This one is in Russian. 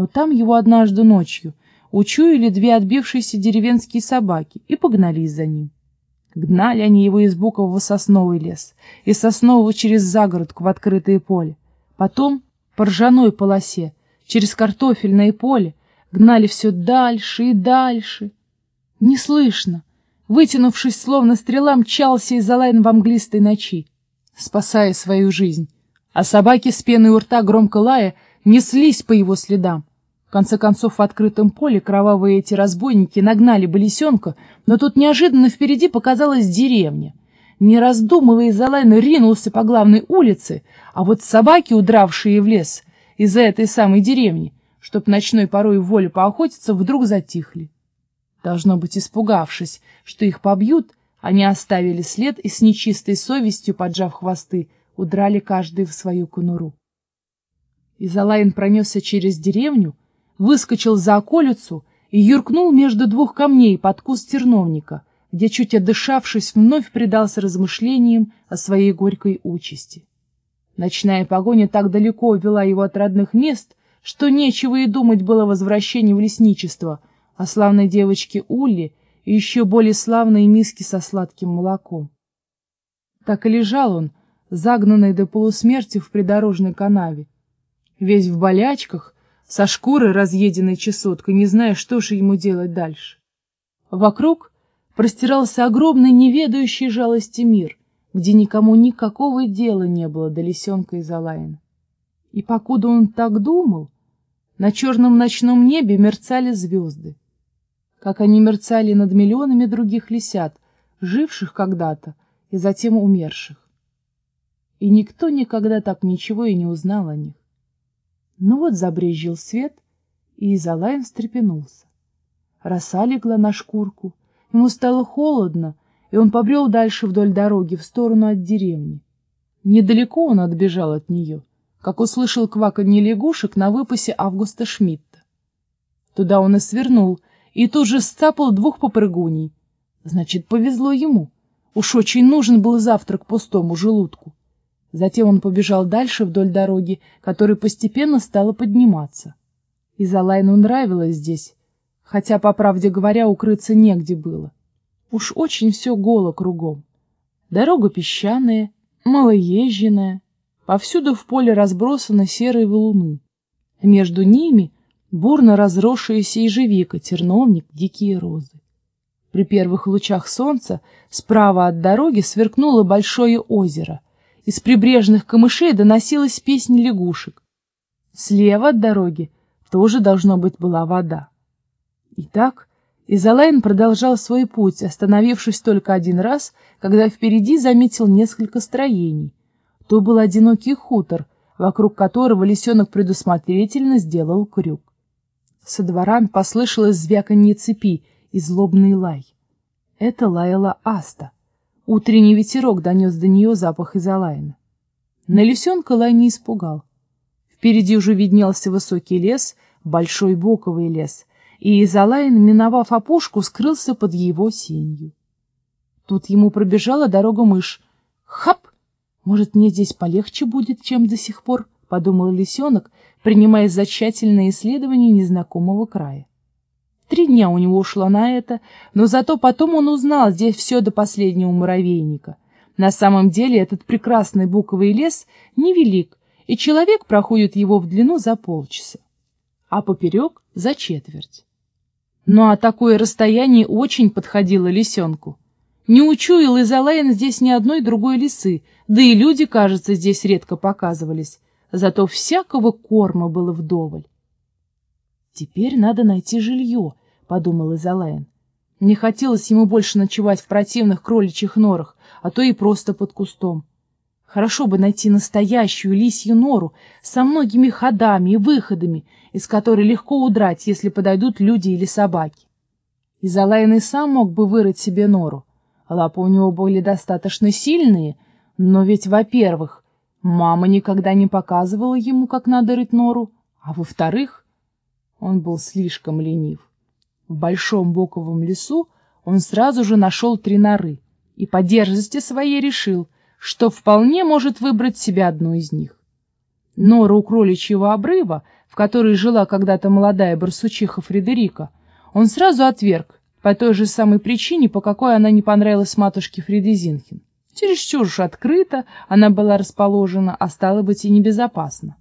Но там его однажды ночью учуяли две отбившиеся деревенские собаки и погнались за ним. Гнали они его из Букового сосновый лес, из соснового через загородку в открытое поле. Потом по ржаной полосе, через картофельное поле, гнали все дальше и дальше. Не слышно. Вытянувшись, словно стрела, мчался Изолайн в мглистой ночи, спасая свою жизнь. А собаки с пеной у рта, громко лая, неслись по его следам. В конце концов, в открытом поле кровавые эти разбойники нагнали Болесенка, но тут неожиданно впереди показалась деревня. Не раздумывая, Залайн ринулся по главной улице, а вот собаки, удравшие в лес из-за этой самой деревни, чтоб ночной порой в волю поохотиться, вдруг затихли. Должно быть, испугавшись, что их побьют, они оставили след и с нечистой совестью, поджав хвосты, удрали каждый в свою конуру. Изолайн пронесся через деревню, выскочил за околицу и юркнул между двух камней под куст терновника, где, чуть отдышавшись, вновь предался размышлениям о своей горькой участи. Ночная погоня так далеко увела его от родных мест, что нечего и думать было о возвращении в лесничество, о славной девочке Улли и еще более славной миске со сладким молоком. Так и лежал он, загнанный до полусмерти в придорожной канаве, весь в болячках, со шкурой, разъеденной чесоткой, не зная, что же ему делать дальше. Вокруг простирался огромный неведающий жалости мир, где никому никакого дела не было до лисенка из Алайна. И покуда он так думал, на черном ночном небе мерцали звезды, как они мерцали над миллионами других лисят, живших когда-то и затем умерших. И никто никогда так ничего и не узнал о них. Ну вот забрезжил свет, и Изалайн встрепенулся. Роса легла на шкурку, ему стало холодно, и он побрел дальше вдоль дороги, в сторону от деревни. Недалеко он отбежал от нее, как услышал кваканье лягушек на выпасе Августа Шмидта. Туда он и свернул, и тут же стапал двух попрыгуней. Значит, повезло ему. Уж очень нужен был завтрак пустому желудку. Затем он побежал дальше вдоль дороги, которая постепенно стала подниматься. И Залайну нравилось здесь, хотя, по правде говоря, укрыться негде было. Уж очень все голо кругом. Дорога песчаная, малоезженная, повсюду в поле разбросаны серые валуны. Между ними бурно разросшаяся ежевика, терновник, дикие розы. При первых лучах солнца справа от дороги сверкнуло большое озеро — из прибрежных камышей доносилась песня лягушек. Слева от дороги тоже, должно быть, была вода. Итак, Изолайн продолжал свой путь, остановившись только один раз, когда впереди заметил несколько строений. То был одинокий хутор, вокруг которого лисенок предусмотрительно сделал крюк. Со двора послышалось звяканье цепи и злобный лай. Это лаяла Аста. Утренний ветерок донес до нее запах изолайна. На лисенка лай не испугал. Впереди уже виднелся высокий лес, большой боковый лес, и Изолайн, миновав опушку, скрылся под его сенью. Тут ему пробежала дорога мышь. «Хап! Может, мне здесь полегче будет, чем до сих пор?» — подумал лисенок, принимаясь за тщательное исследование незнакомого края. Три дня у него ушло на это, но зато потом он узнал здесь все до последнего муравейника. На самом деле этот прекрасный буковый лес невелик, и человек проходит его в длину за полчаса, а поперек — за четверть. Ну а такое расстояние очень подходило лисенку. Не учуял Изолайн здесь ни одной другой лисы, да и люди, кажется, здесь редко показывались, зато всякого корма было вдоволь. Теперь надо найти жилье, подумал Изолайн. Не хотелось ему больше ночевать в противных кроличьих норах, а то и просто под кустом. Хорошо бы найти настоящую лисью нору со многими ходами и выходами, из которой легко удрать, если подойдут люди или собаки. Изолайн и сам мог бы вырыть себе нору. Лапы у него были достаточно сильные, но ведь, во-первых, мама никогда не показывала ему, как надо рыть нору, а во-вторых, он был слишком ленив. В большом боковом лесу он сразу же нашел три норы и по дерзости своей решил, что вполне может выбрать себе одну из них. Нора у кроличьего обрыва, в которой жила когда-то молодая барсучиха Фредерика, он сразу отверг, по той же самой причине, по какой она не понравилась матушке Фриды Зинхен. Чересчур уж открыто она была расположена, а стало быть и небезопасно.